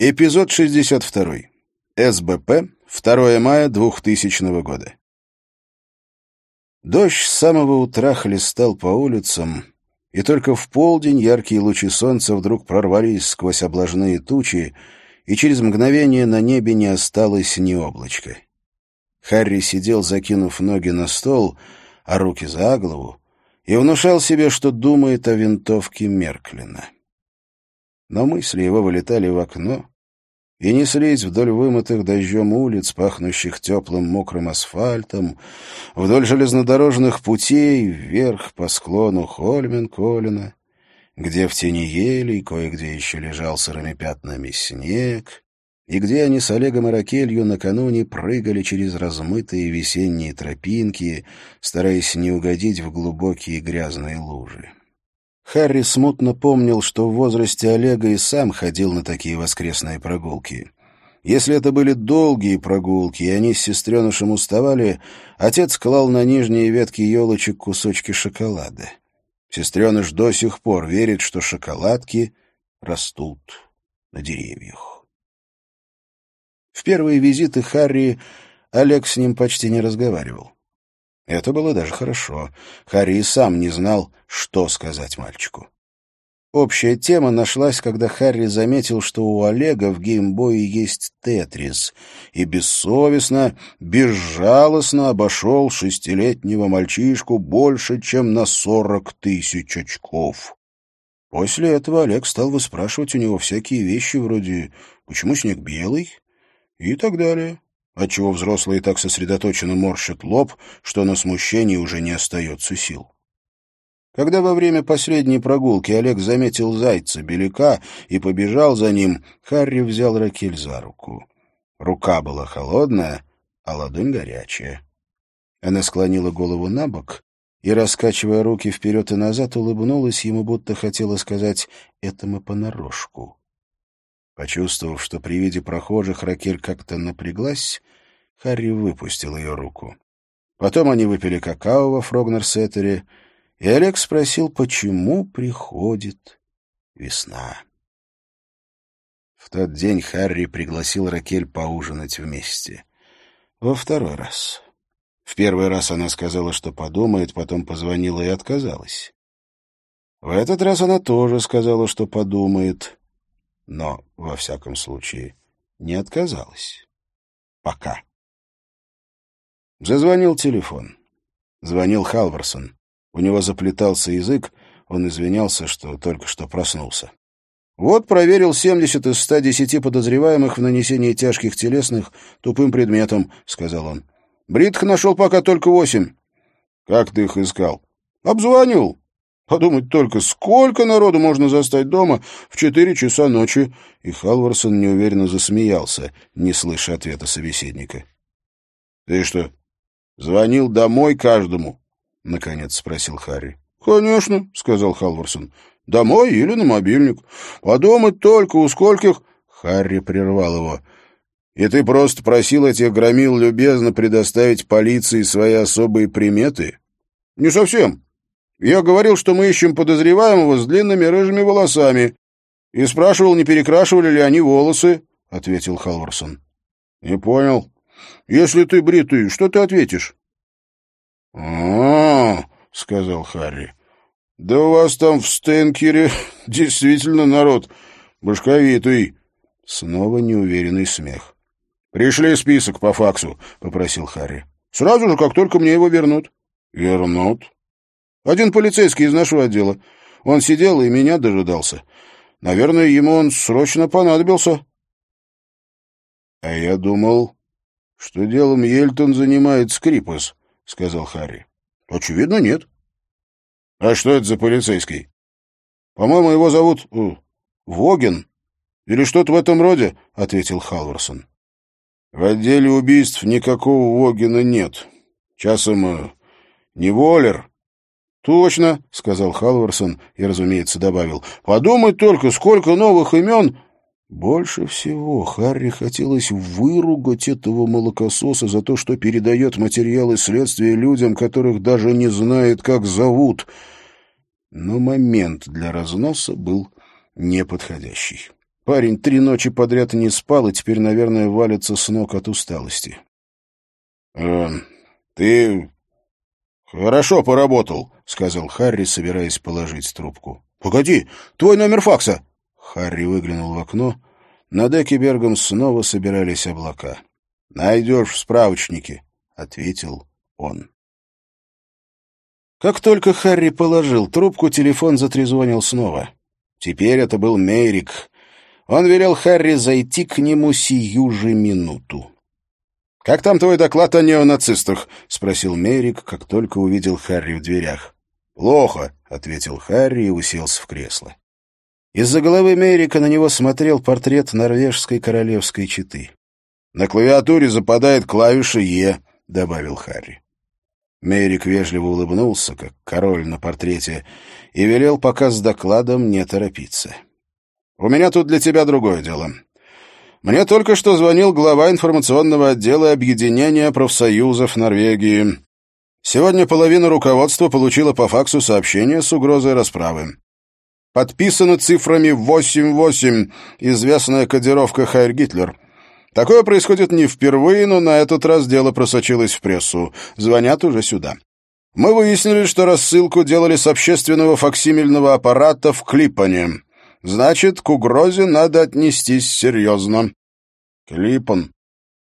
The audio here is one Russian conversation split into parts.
Эпизод 62. СБП. 2 мая 2000 года. Дождь с самого утра хлестал по улицам, и только в полдень яркие лучи солнца вдруг прорвались сквозь облажные тучи, и через мгновение на небе не осталось ни облачка. Харри сидел, закинув ноги на стол, а руки за голову, и внушал себе, что думает о винтовке Мерклина но мысли его вылетали в окно и неслись вдоль вымытых дождем улиц, пахнущих теплым мокрым асфальтом, вдоль железнодорожных путей, вверх по склону Хольмен-Колина, где в тени елей кое-где еще лежал сырыми пятнами снег, и где они с Олегом и Ракелью накануне прыгали через размытые весенние тропинки, стараясь не угодить в глубокие грязные лужи. Харри смутно помнил, что в возрасте Олега и сам ходил на такие воскресные прогулки. Если это были долгие прогулки, и они с сестренышем уставали, отец клал на нижние ветки елочек кусочки шоколада. Сестреныш до сих пор верит, что шоколадки растут на деревьях. В первые визиты Харри Олег с ним почти не разговаривал. Это было даже хорошо. Харри сам не знал, что сказать мальчику. Общая тема нашлась, когда Харри заметил, что у Олега в геймбое есть тетрис, и бессовестно, безжалостно обошел шестилетнего мальчишку больше, чем на сорок тысяч очков. После этого Олег стал выспрашивать у него всякие вещи вроде «почему снег белый?» и так далее отчего взрослые так сосредоточенно морщат лоб, что на смущение уже не остается сил. Когда во время последней прогулки Олег заметил зайца беляка и побежал за ним, Харри взял Ракель за руку. Рука была холодная, а ладонь горячая. Она склонила голову на бок и, раскачивая руки вперед и назад, улыбнулась ему, будто хотела сказать «это мы понарошку». Почувствовав, что при виде прохожих Ракель как-то напряглась, Харри выпустил ее руку. Потом они выпили какао во Фрогнер-Сеттере, и Олег спросил, почему приходит весна. В тот день Харри пригласил Ракель поужинать вместе. Во второй раз. В первый раз она сказала, что подумает, потом позвонила и отказалась. В этот раз она тоже сказала, что подумает, но, во всяком случае, не отказалась. Пока. Зазвонил телефон. Звонил Халварсон. У него заплетался язык, он извинялся, что только что проснулся. Вот проверил 70 из 110 подозреваемых в нанесении тяжких телесных тупым предметом, — сказал он. Бритх нашел пока только восемь. Как ты их искал? Обзвонил. Подумать только, сколько народу можно застать дома в четыре часа ночи. И Халварсон неуверенно засмеялся, не слыша ответа собеседника. — Ты что, Звонил домой каждому? — наконец спросил Харри. — Конечно, — сказал Халварсон. — Домой или на мобильник. Подумать только, у скольких... Харри прервал его. — И ты просто просил этих громил любезно предоставить полиции свои особые приметы? — Не совсем. Я говорил, что мы ищем подозреваемого с длинными рыжими волосами. И спрашивал, не перекрашивали ли они волосы, — ответил Халварсон. — Не понял. Если ты бритый, что ты ответишь? — А, — сказал Харри, — да у вас там в Стенкере действительно народ башковитый. Снова неуверенный смех. — Пришли список по факсу, — попросил Харри. — Сразу же, как только мне его вернут. — Вернут. Один полицейский из нашего отдела. Он сидел и меня дожидался. Наверное, ему он срочно понадобился. — А я думал, что делом Ельтон занимает Скрипас, — сказал Харри. — Очевидно, нет. — А что это за полицейский? — По-моему, его зовут э, Воген или что-то в этом роде, — ответил Халварсон. — В отделе убийств никакого Вогена нет. Часом э, не Воллер. — Точно, — сказал Халварсон и, разумеется, добавил. — Подумать только, сколько новых имен больше всего Харри хотелось выругать этого молокососа за то, что передает материалы следствия людям, которых даже не знает, как зовут. Но момент для разноса был неподходящий. Парень три ночи подряд не спал и теперь, наверное, валится с ног от усталости. «Э, «Ты хорошо поработал», — сказал Харри, собираясь положить трубку. «Погоди, твой номер факса!» Харри выглянул в окно. Над Экибергом снова собирались облака. «Найдешь в справочнике», — ответил он. Как только Харри положил трубку, телефон затрезвонил снова. Теперь это был Мейрик. Он велел Харри зайти к нему сию же минуту. «Как там твой доклад о неонацистах?» — спросил Мейрик, как только увидел Харри в дверях. «Плохо», — ответил Харри и уселся в кресло. Из-за головы Мейрика на него смотрел портрет норвежской королевской четы. «На клавиатуре западает клавиша «Е», — добавил Харри. Мейрик вежливо улыбнулся, как король на портрете, и велел пока с докладом не торопиться. «У меня тут для тебя другое дело. Мне только что звонил глава информационного отдела Объединения профсоюзов Норвегии. Сегодня половина руководства получила по факсу сообщение с угрозой расправы. Подписано цифрами 88, известная кодировка Хайр Гитлер. Такое происходит не впервые, но на этот раз дело просочилось в прессу. Звонят уже сюда. Мы выяснили, что рассылку делали с общественного факсимильного аппарата в Клипане. Значит, к угрозе надо отнестись серьезно. Клипан.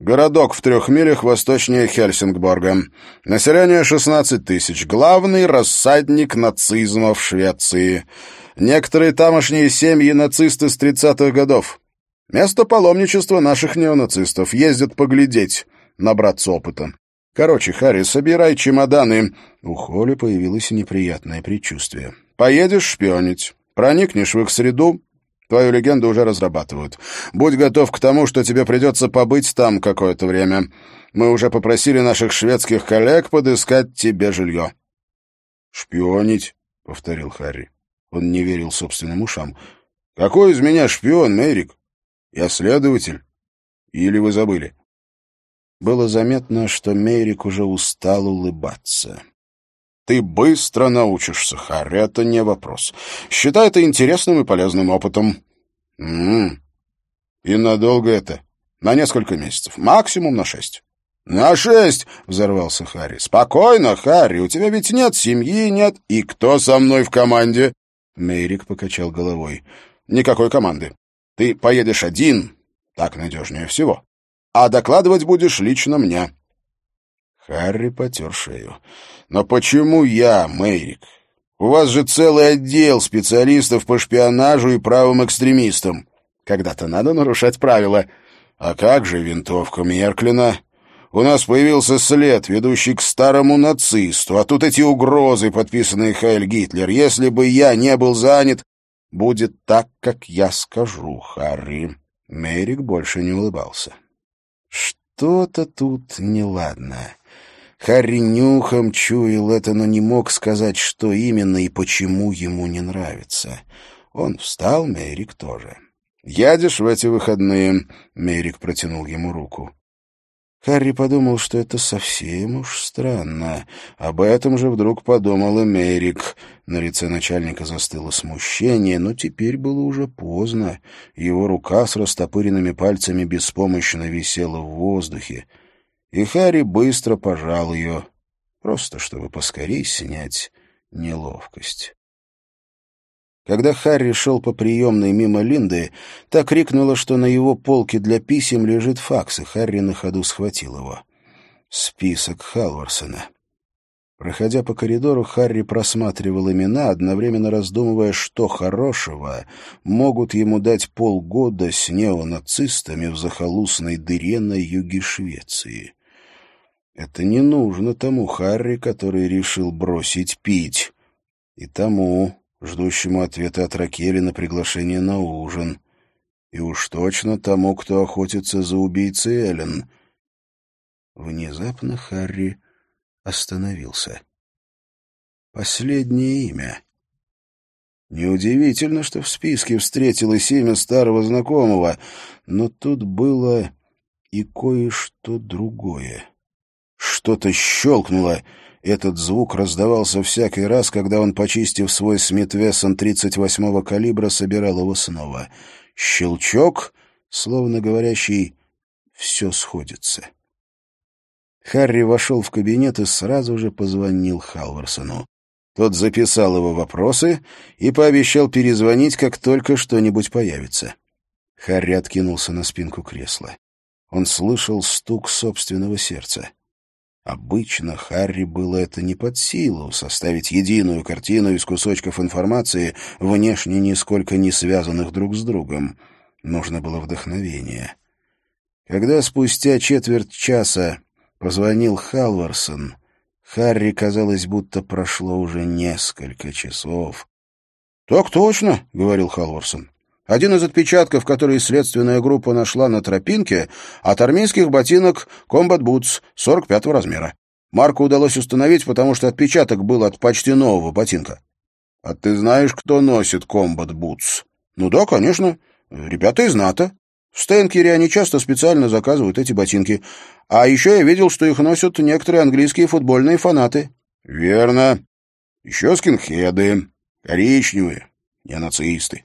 Городок в трех милях восточнее Хельсингборга. Население 16 тысяч. Главный рассадник нацизма в Швеции. Некоторые тамошние семьи нацисты с 30-х годов. Место паломничества наших неонацистов. Ездят поглядеть, набраться опыта. Короче, Харри, собирай чемоданы. У Холли появилось неприятное предчувствие. Поедешь шпионить. Проникнешь в их среду, твою легенду уже разрабатывают. Будь готов к тому, что тебе придется побыть там какое-то время. Мы уже попросили наших шведских коллег подыскать тебе жилье». «Шпионить?» — повторил Харри. Он не верил собственным ушам. «Какой из меня шпион, Мэрик? Я следователь. Или вы забыли?» Было заметно, что Мейрик уже устал улыбаться. Ты быстро научишься, Харри, это не вопрос. Считай это интересным и полезным опытом. М -м. И надолго это? На несколько месяцев, максимум на шесть. «На шесть!» — взорвался Харри. «Спокойно, Харри, у тебя ведь нет семьи, нет...» «И кто со мной в команде?» Мейрик покачал головой. «Никакой команды. Ты поедешь один, так надежнее всего. А докладывать будешь лично мне. Харри потер шею. «Но почему я, Мейрик? У вас же целый отдел специалистов по шпионажу и правым экстремистам. Когда-то надо нарушать правила. А как же винтовка Мерклина? У нас появился след, ведущий к старому нацисту, а тут эти угрозы, подписанные Хайль Гитлер. Если бы я не был занят, будет так, как я скажу, Харри». Мейрик больше не улыбался. «Что-то тут неладно». Харри нюхом чуял это, но не мог сказать, что именно и почему ему не нравится. Он встал, Мерик тоже. «Едешь в эти выходные?» — Мерик протянул ему руку. Харри подумал, что это совсем уж странно. Об этом же вдруг подумал и Мерик. На лице начальника застыло смущение, но теперь было уже поздно. Его рука с растопыренными пальцами беспомощно висела в воздухе и Харри быстро пожал ее, просто чтобы поскорей снять неловкость. Когда Харри шел по приемной мимо Линды, та крикнула, что на его полке для писем лежит факс, и Харри на ходу схватил его. Список Халварсона. Проходя по коридору, Харри просматривал имена, одновременно раздумывая, что хорошего могут ему дать полгода с неонацистами в захолустной дыре на юге Швеции. Это не нужно тому Харри, который решил бросить пить, и тому, ждущему ответа от Ракели на приглашение на ужин, и уж точно тому, кто охотится за убийцей Эллен. Внезапно Харри остановился. Последнее имя. Неудивительно, что в списке встретилось имя старого знакомого, но тут было и кое-что другое. Что-то щелкнуло. Этот звук раздавался всякий раз, когда он, почистив свой Смит Вессон 38-го калибра, собирал его снова. Щелчок, словно говорящий «все сходится». Харри вошел в кабинет и сразу же позвонил Халварсону. Тот записал его вопросы и пообещал перезвонить, как только что-нибудь появится. Харри откинулся на спинку кресла. Он слышал стук собственного сердца. Обычно Харри было это не под силу — составить единую картину из кусочков информации, внешне нисколько не связанных друг с другом. Нужно было вдохновение. Когда спустя четверть часа позвонил Халварсон, Харри казалось, будто прошло уже несколько часов. — Так точно, — говорил Халварсон. Один из отпечатков, который следственная группа нашла на тропинке, от армейских ботинок Combat Boots 45 размера. Марку удалось установить, потому что отпечаток был от почти нового ботинка. — А ты знаешь, кто носит Combat Boots? — Ну да, конечно. Ребята из НАТО. В Стенкере они часто специально заказывают эти ботинки. А еще я видел, что их носят некоторые английские футбольные фанаты. — Верно. Еще скинхеды. Коричневые. Не нацисты.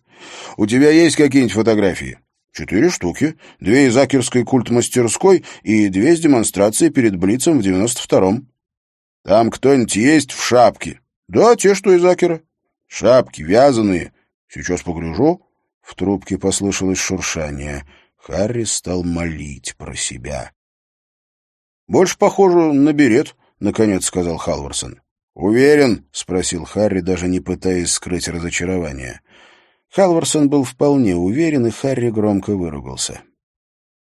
У тебя есть какие-нибудь фотографии? Четыре штуки. Две из Акерской культмастерской и две с демонстрации перед Блицем в девяносто втором. Там кто-нибудь есть в шапке? Да, те, что из Акера. Шапки вязаные. Сейчас погляжу. В трубке послышалось шуршание. Харри стал молить про себя. «Больше похоже на берет», — наконец сказал Халварсон. «Уверен?» — спросил Харри, даже не пытаясь скрыть разочарование. Халварсон был вполне уверен, и Харри громко выругался.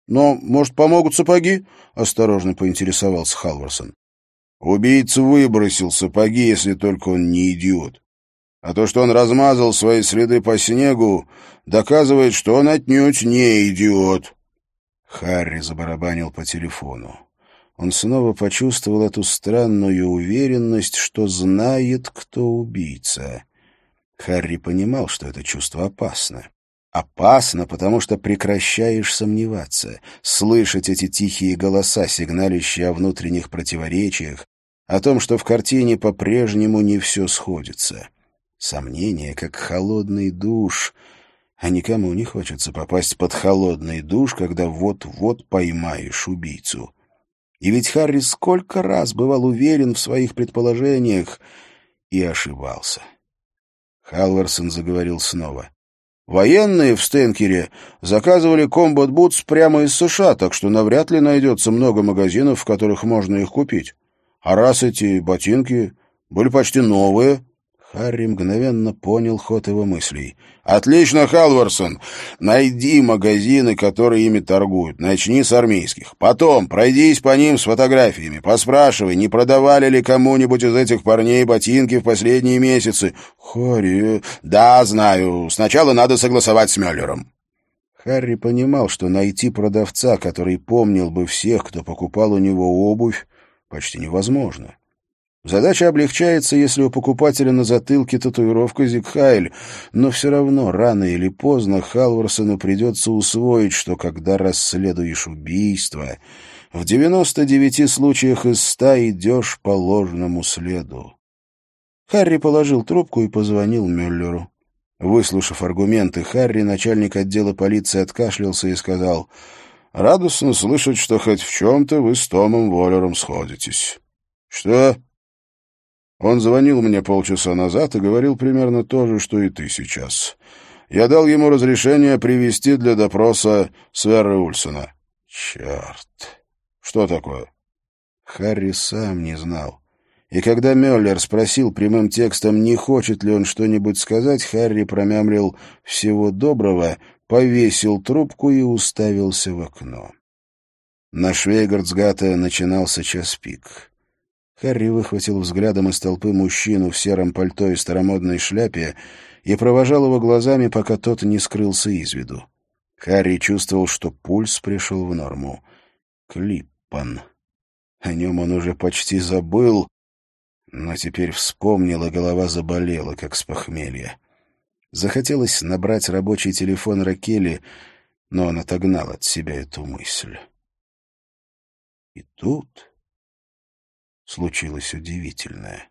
«Но, может, помогут сапоги?» — осторожно поинтересовался Халварсон. «Убийца выбросил сапоги, если только он не идиот. А то, что он размазал свои следы по снегу, доказывает, что он отнюдь не идиот». Харри забарабанил по телефону. Он снова почувствовал эту странную уверенность, что знает, кто убийца. Харри понимал, что это чувство опасно. Опасно, потому что прекращаешь сомневаться, слышать эти тихие голоса, сигналищие о внутренних противоречиях, о том, что в картине по-прежнему не все сходится. Сомнения, как холодный душ, а никому не хочется попасть под холодный душ, когда вот-вот поймаешь убийцу. И ведь Харри сколько раз бывал уверен в своих предположениях и ошибался. Халварсон заговорил снова. Военные в Стенкере заказывали комбат бутс прямо из США, так что навряд ли найдется много магазинов, в которых можно их купить. А раз эти ботинки были почти новые, Харри мгновенно понял ход его мыслей. «Отлично, Халварсон! Найди магазины, которые ими торгуют. Начни с армейских. Потом пройдись по ним с фотографиями. Поспрашивай, не продавали ли кому-нибудь из этих парней ботинки в последние месяцы». «Харри...» «Да, знаю. Сначала надо согласовать с Мюллером». Харри понимал, что найти продавца, который помнил бы всех, кто покупал у него обувь, почти невозможно. Задача облегчается, если у покупателя на затылке татуировка Зигхайль, но все равно рано или поздно Халварсону придется усвоить, что когда расследуешь убийство, в 99 случаях из 100 идешь по ложному следу. Харри положил трубку и позвонил Мюллеру. Выслушав аргументы Харри, начальник отдела полиции откашлялся и сказал, «Радостно слышать, что хоть в чем-то вы с Томом Воллером сходитесь». «Что?» Он звонил мне полчаса назад и говорил примерно то же, что и ты сейчас. Я дал ему разрешение привести для допроса Сверра Ульсона. Черт! Что такое? Харри сам не знал. И когда Мюллер спросил прямым текстом, не хочет ли он что-нибудь сказать, Харри промямлил «всего доброго», повесил трубку и уставился в окно. На Швейгардсгате начинался час пик. Харри выхватил взглядом из толпы мужчину в сером пальто и старомодной шляпе и провожал его глазами, пока тот не скрылся из виду. Харри чувствовал, что пульс пришел в норму. Клиппан. О нем он уже почти забыл, но теперь вспомнил, и голова заболела, как с похмелья. Захотелось набрать рабочий телефон Ракели, но он отогнал от себя эту мысль. И тут случилось удивительное.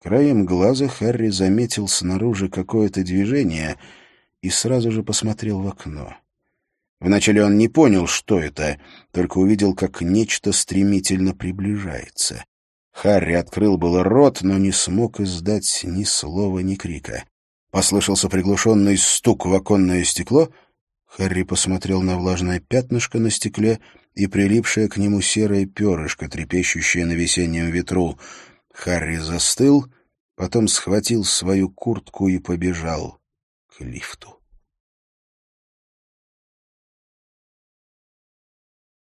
Краем глаза Харри заметил снаружи какое-то движение и сразу же посмотрел в окно. Вначале он не понял, что это, только увидел, как нечто стремительно приближается. Харри открыл было рот, но не смог издать ни слова, ни крика. Послышался приглушенный стук в оконное стекло. Харри посмотрел на влажное пятнышко на стекле и прилипшее к нему серое перышко, трепещущее на весеннем ветру. Харри застыл, потом схватил свою куртку и побежал к лифту.